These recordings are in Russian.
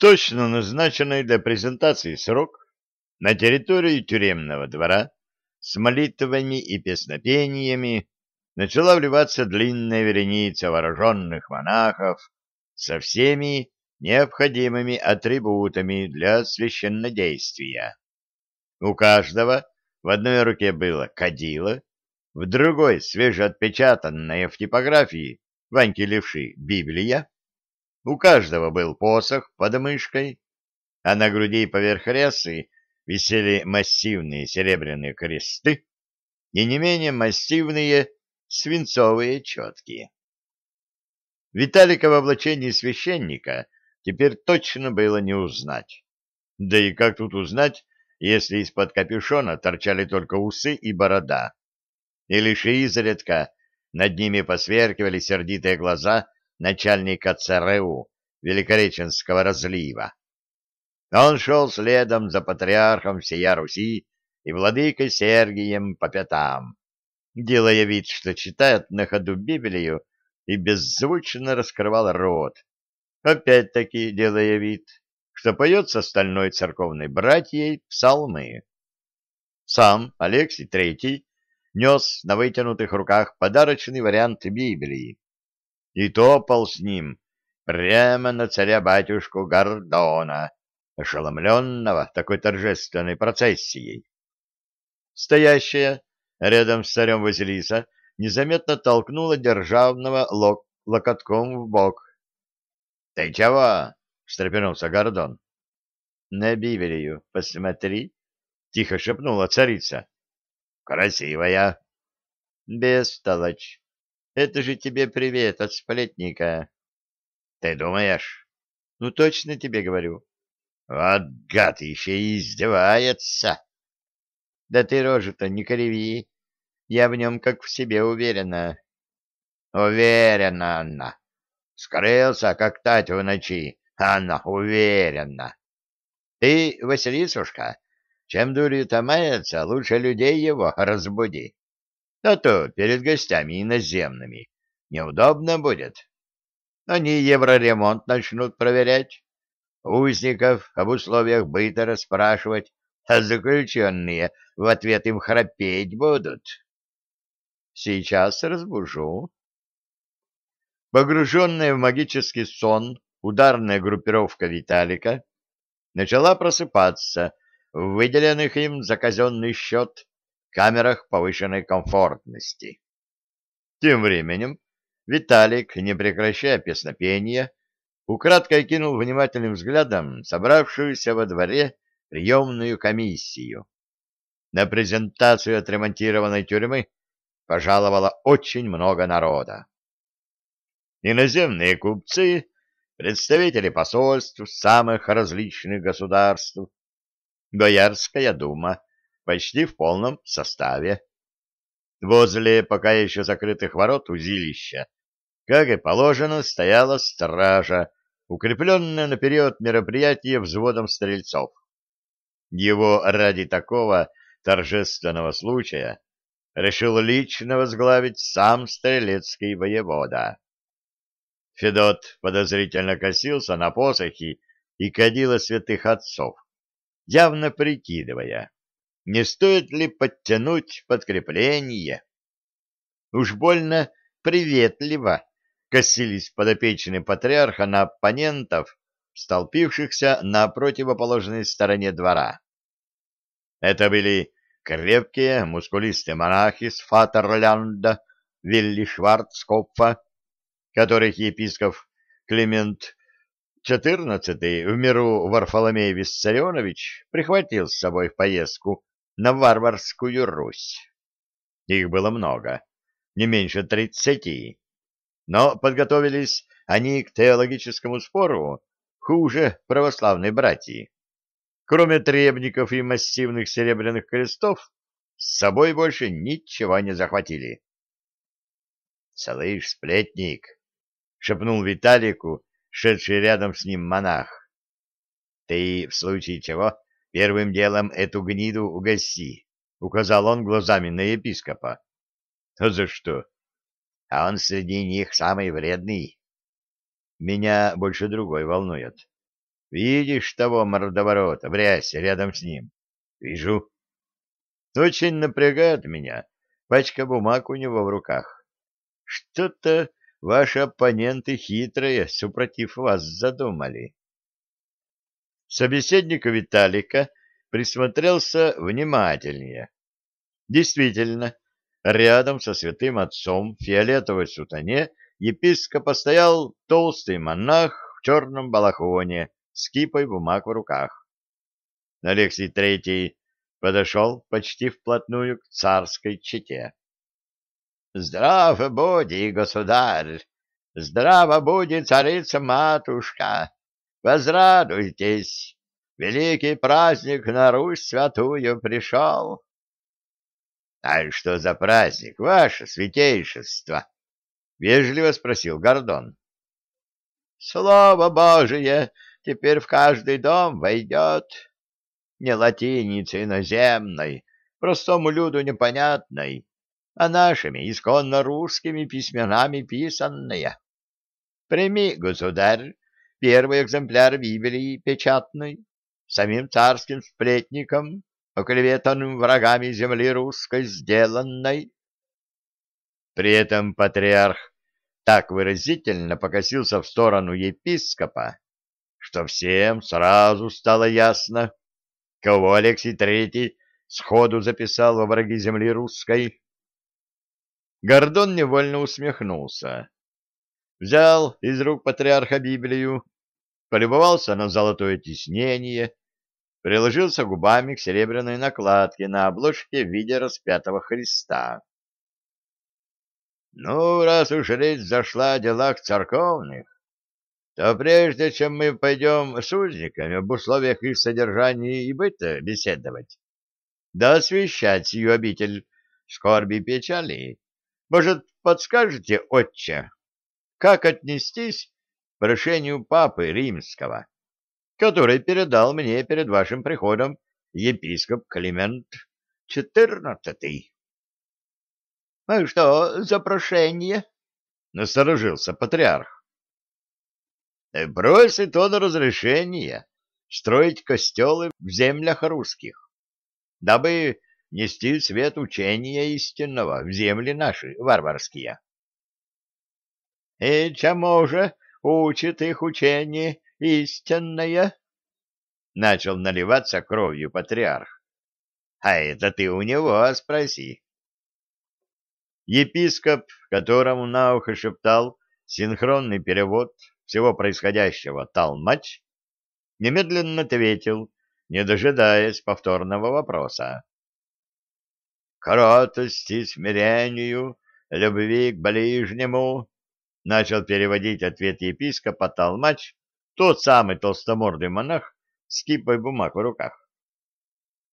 точно назначенный для презентации срок на территории тюремного двора с молитвами и песнопениями начала вливаться длинная вереница вооруженных монахов со всеми необходимыми атрибутами для священнодействия. У каждого в одной руке было кадило, в другой свежеотпечатанная в типографии Ваньки Левши Библия, у каждого был посох под мышкой, а на груди поверх рясы висели массивные серебряные кресты и не менее массивные свинцовые четки. Виталика в облачении священника теперь точно было не узнать. Да и как тут узнать, если из-под капюшона торчали только усы и борода, и лишь изредка над ними посверкивали сердитые глаза начальника ЦРУ Великореченского разлива. Он шел следом за патриархом всея Руси и владыкой Сергием по пятам, делая вид, что читает на ходу Библию и беззвучно раскрывал рот, опять-таки делая вид, что поет с остальной церковной братьей псалмы. Сам Алексий Третий нес на вытянутых руках подарочный вариант Библии и топал с ним прямо на царя-батюшку Гордона, ошеломленного такой торжественной процессией. Стоящая рядом с царем Василиса незаметно толкнула державного лок локотком в бок. — Ты чего? — встрепенулся Гордон. — На Библию посмотри, — тихо шепнула царица. — Красивая. — Бестолочь. Это же тебе привет от сплетника. — Ты думаешь? — Ну, точно тебе говорю. — Вот гад еще и издевается. — Да ты рожу-то не криви. Я в нем как в себе уверена. — Уверена, Анна. Скрылся, как тать в ночи она уверена. Ты, Василисушка, чем дурью-то мается, лучше людей его разбуди. А то перед гостями иноземными неудобно будет. Они евроремонт начнут проверять, узников об условиях быта расспрашивать, а заключенные в ответ им храпеть будут. Сейчас разбужу. Погруженная в магический сон, ударная группировка Виталика начала просыпаться в выделенных им за казенный счет камерах повышенной комфортности. Тем временем Виталик, не прекращая песнопения, украдкой кинул внимательным взглядом собравшуюся во дворе приемную комиссию. На презентацию отремонтированной тюрьмы пожаловало очень много народа. Иноземные купцы представители посольств самых различных государств, Боярская дума почти в полном составе. Возле пока еще закрытых ворот узилища, как и положено, стояла стража, укрепленная на период мероприятия взводом стрельцов. Его ради такого торжественного случая решил лично возглавить сам стрелецкий воевода. Федот подозрительно косился на посохи и кадила святых отцов, явно прикидывая, не стоит ли подтянуть подкрепление. Уж больно приветливо косились подопечные патриарха на оппонентов, столпившихся на противоположной стороне двора. Это были крепкие, мускулистые монахи с Фатерлянда, Вилли Шварцкопфа, которых епископ Климент XIV в миру Варфоломей Виссарионович прихватил с собой в поездку на варварскую Русь. Их было много, не меньше тридцати, но подготовились они к теологическому спору хуже православной братьи. Кроме требников и массивных серебряных крестов, с собой больше ничего не захватили. — Слышь, сплетник, — шепнул Виталику, шедший рядом с ним монах. — Ты, в случае чего, первым делом эту гниду угаси, — указал он глазами на епископа. — А за что? — А он среди них самый вредный. — Меня больше другой волнует. Видишь того мордоворота в рядом с ним? Вижу. Очень напрягает меня пачка бумаг у него в руках. Что-то ваши оппоненты хитрые, супротив вас задумали. Собеседник Виталика присмотрелся внимательнее. Действительно, рядом со святым отцом в фиолетовой сутане епископа стоял толстый монах в черном балахоне с кипой бумаг в руках. Алексей Третий подошел почти вплотную к царской чете. — Здраво буди, государь! Здраво буди, царица-матушка! Возрадуйтесь! Великий праздник на Русь святую пришел! — А что за праздник, ваше святейшество? — вежливо спросил Гордон. — Слово Божие теперь в каждый дом войдет, не латиницей иноземной, простому люду непонятной, а нашими исконно русскими письменами писанная. Прими, государь, первый экземпляр Библии печатной, самим царским сплетником, оклеветанным врагами земли русской сделанной. При этом патриарх так выразительно покосился в сторону епископа, что всем сразу стало ясно, кого Алексей Третий сходу записал во враги земли русской. Гордон невольно усмехнулся. Взял из рук патриарха Библию, полюбовался на золотое тиснение, приложился губами к серебряной накладке на обложке в виде распятого Христа. Ну, раз уж речь зашла о делах церковных, то прежде чем мы пойдем с узниками об условиях их содержания и быта беседовать, да освещать сию обитель скорби и печали, может, подскажете, отче, как отнестись к прошению папы римского, который передал мне перед вашим приходом епископ Климент XIV? — А что за прошение? — насторожился патриарх. Просит он разрешения строить костелы в землях русских, дабы нести свет учения истинного в земли наши варварские. — И чему же учит их учение истинное? — начал наливаться кровью патриарх. — А это ты у него спроси. Епископ, которому на ухо шептал синхронный перевод всего происходящего Талмач, немедленно ответил, не дожидаясь повторного вопроса. «Кротости, смирению, любви к ближнему», — начал переводить ответ епископа Талмач, тот самый толстомордый монах с кипой бумаг в руках.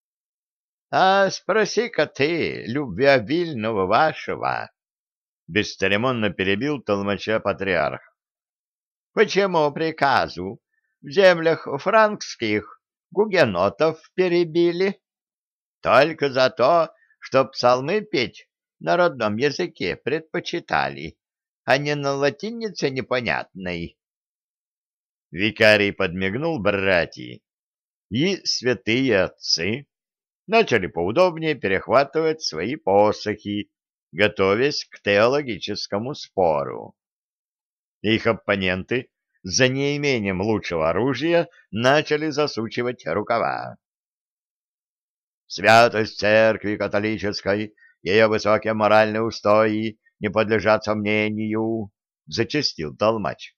— А спроси-ка ты, любвеобильного вашего, — бесцеремонно перебил толмача патриарх. Почему приказу в землях франкских гугенотов перебили? Только за то, что псалмы петь на родном языке предпочитали, а не на латинице непонятной. Викарий подмигнул братья, и святые отцы начали поудобнее перехватывать свои посохи, готовясь к теологическому спору. Их оппоненты за неимением лучшего оружия начали засучивать рукава. Святость церкви католической, ее высокие моральные устои не подлежат сомнению, — зачастил толмач.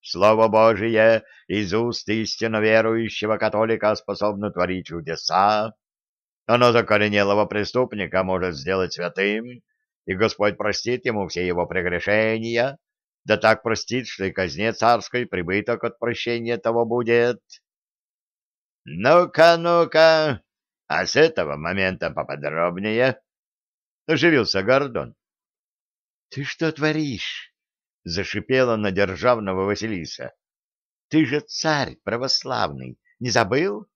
Слово Божие из уст истинно верующего католика способно творить чудеса. Оно закоренелого преступника может сделать святым, и Господь простит ему все его прегрешения да так простит, что и казне царской прибыток от прощения того будет. Ну-ка, ну-ка, а с этого момента поподробнее, — оживился Гордон. — Ты что творишь? — зашипела на державного Василиса. — Ты же царь православный, не забыл?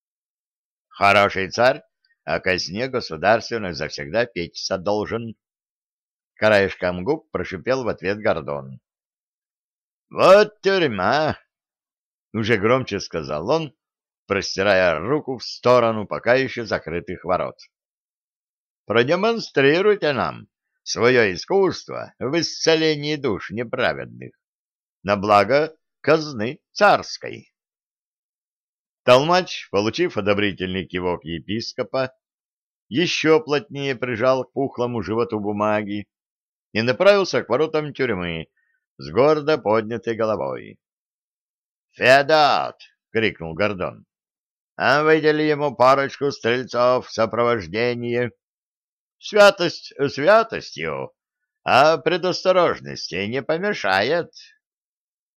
— Хороший царь, а казне государственной завсегда печься должен, Краешком губ прошипел в ответ Гордон. «Вот тюрьма!» — уже громче сказал он, простирая руку в сторону пока еще закрытых ворот. «Продемонстрируйте нам свое искусство в исцелении душ неправедных на благо казны царской». Толмач, получив одобрительный кивок епископа, еще плотнее прижал к пухлому животу бумаги и направился к воротам тюрьмы с гордо поднятой головой. «Федот!» — крикнул Гордон. «А выдели ему парочку стрельцов в сопровождение. Святость святостью, а предосторожности не помешает».